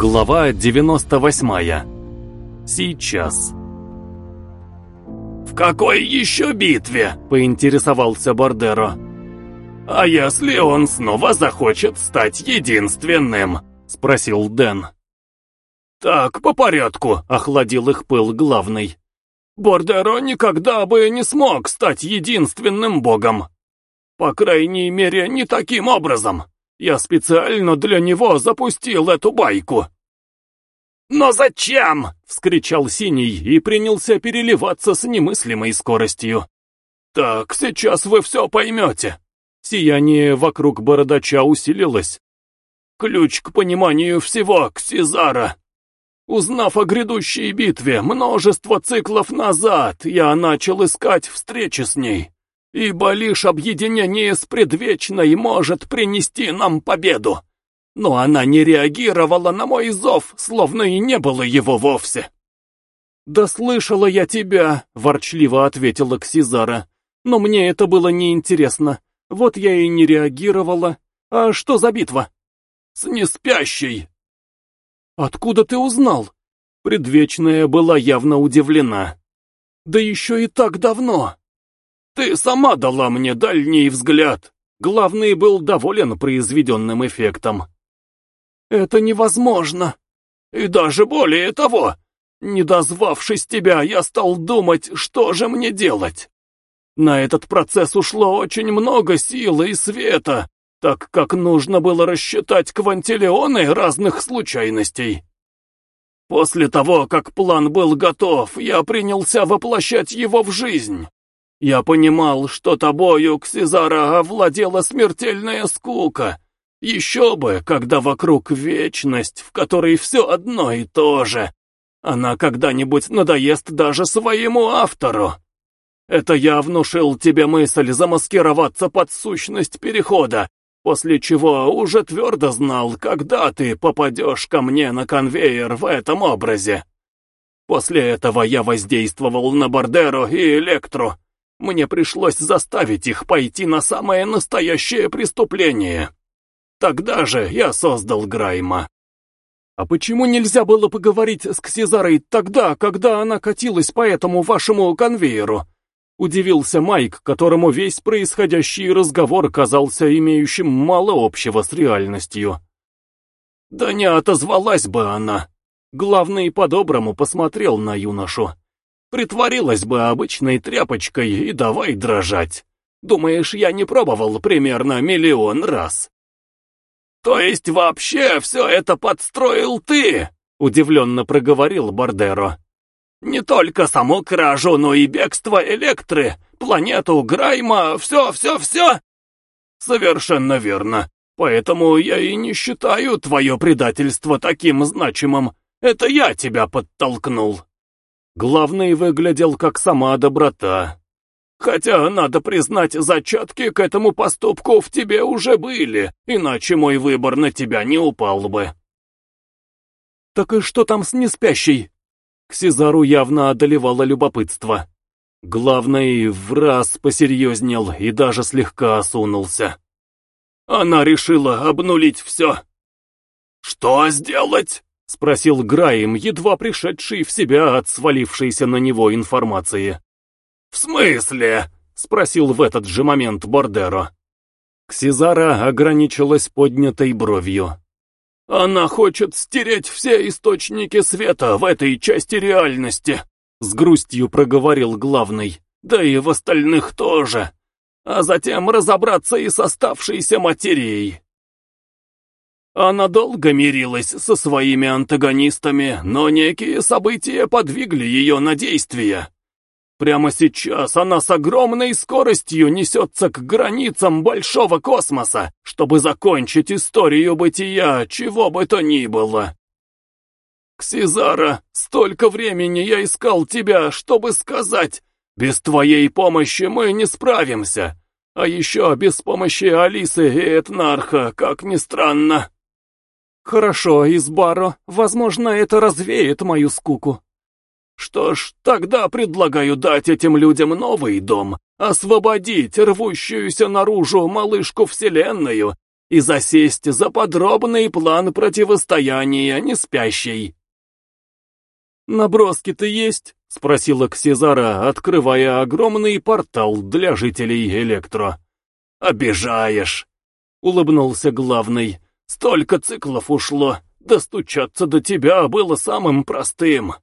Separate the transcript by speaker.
Speaker 1: Глава 98. Сейчас.
Speaker 2: «В какой еще битве?» — поинтересовался Бордеро. «А если он снова захочет стать единственным?» — спросил Дэн. «Так, по порядку», — охладил их пыл главный. «Бордеро никогда бы не смог стать единственным богом. По крайней мере, не таким образом. Я специально для него запустил эту байку». «Но зачем?» — вскричал Синий и принялся переливаться с немыслимой скоростью. «Так, сейчас вы все поймете». Сияние вокруг бородача усилилось. «Ключ к пониманию всего, Ксизара. Узнав о грядущей битве множество циклов назад, я начал искать встречи с ней ибо лишь объединение с предвечной может принести нам победу. Но она не реагировала на мой зов, словно и не было его вовсе. «Да слышала я тебя», — ворчливо ответила Ксизара. «Но мне это было неинтересно. Вот я и не реагировала. А что за битва?» «С неспящей». «Откуда ты узнал?» Предвечная была явно удивлена. «Да еще и так давно!» Ты сама дала мне дальний взгляд. Главный был доволен произведенным эффектом. Это невозможно. И даже более того, не дозвавшись тебя, я стал думать, что же мне делать. На этот процесс ушло очень много силы и света, так как нужно было рассчитать квантиллионы разных случайностей. После того, как план был готов, я принялся воплощать его в жизнь. Я понимал, что тобою, Ксизара, овладела смертельная скука. Еще бы, когда вокруг вечность, в которой все одно и то же. Она когда-нибудь надоест даже своему автору. Это я внушил тебе мысль замаскироваться под сущность перехода, после чего уже твердо знал, когда ты попадешь ко мне на конвейер в этом образе. После этого я воздействовал на Бордеро и Электру, мне пришлось заставить их пойти на самое настоящее преступление. Тогда же я создал Грайма. А почему нельзя было поговорить с Ксизарой тогда, когда она катилась по этому вашему конвейеру? Удивился Майк, которому весь происходящий разговор казался имеющим мало общего с реальностью. Да не отозвалась бы она. Главный по-доброму посмотрел на юношу. Притворилась бы обычной тряпочкой и давай дрожать. Думаешь, я не пробовал примерно миллион раз? То есть вообще все это подстроил ты? Удивленно проговорил Бардеро. Не только саму кражу, но и бегство Электры, планету Грайма, все-все-все? Совершенно верно. Поэтому я и не считаю твое предательство таким значимым. Это я тебя подтолкнул. Главный выглядел как сама доброта. Хотя, надо признать, зачатки к этому поступку в тебе уже были, иначе мой выбор на тебя не упал бы. Так и что там с неспящей? К Сезару явно одолевало любопытство. Главный в раз посерьезнел и даже слегка осунулся. Она решила обнулить все. «Что сделать?» — спросил Граем, едва пришедший в себя от свалившейся на него информации. «В смысле?» — спросил в этот же момент Бордеро. Ксизара ограничилась поднятой бровью. «Она хочет стереть все источники света в этой части реальности», — с грустью проговорил главный, «да и в остальных тоже, а затем разобраться и с оставшейся материей». Она долго мирилась со своими антагонистами, но некие события подвигли ее на действия. Прямо сейчас она с огромной скоростью несется к границам большого космоса, чтобы закончить историю бытия, чего бы то ни было. Ксизара, столько времени я искал тебя, чтобы сказать, без твоей помощи мы не справимся. А еще без помощи Алисы и Этнарха, как ни странно. «Хорошо, Избаро, возможно, это развеет мою скуку». «Что ж, тогда предлагаю дать этим людям новый дом, освободить рвущуюся наружу малышку Вселенную и засесть за подробный план противостояния неспящей. «Наброски-то есть?» — спросила Ксизара, открывая огромный портал для жителей Электро. «Обижаешь!» — улыбнулся главный. «Столько циклов ушло, достучаться до тебя было самым простым!»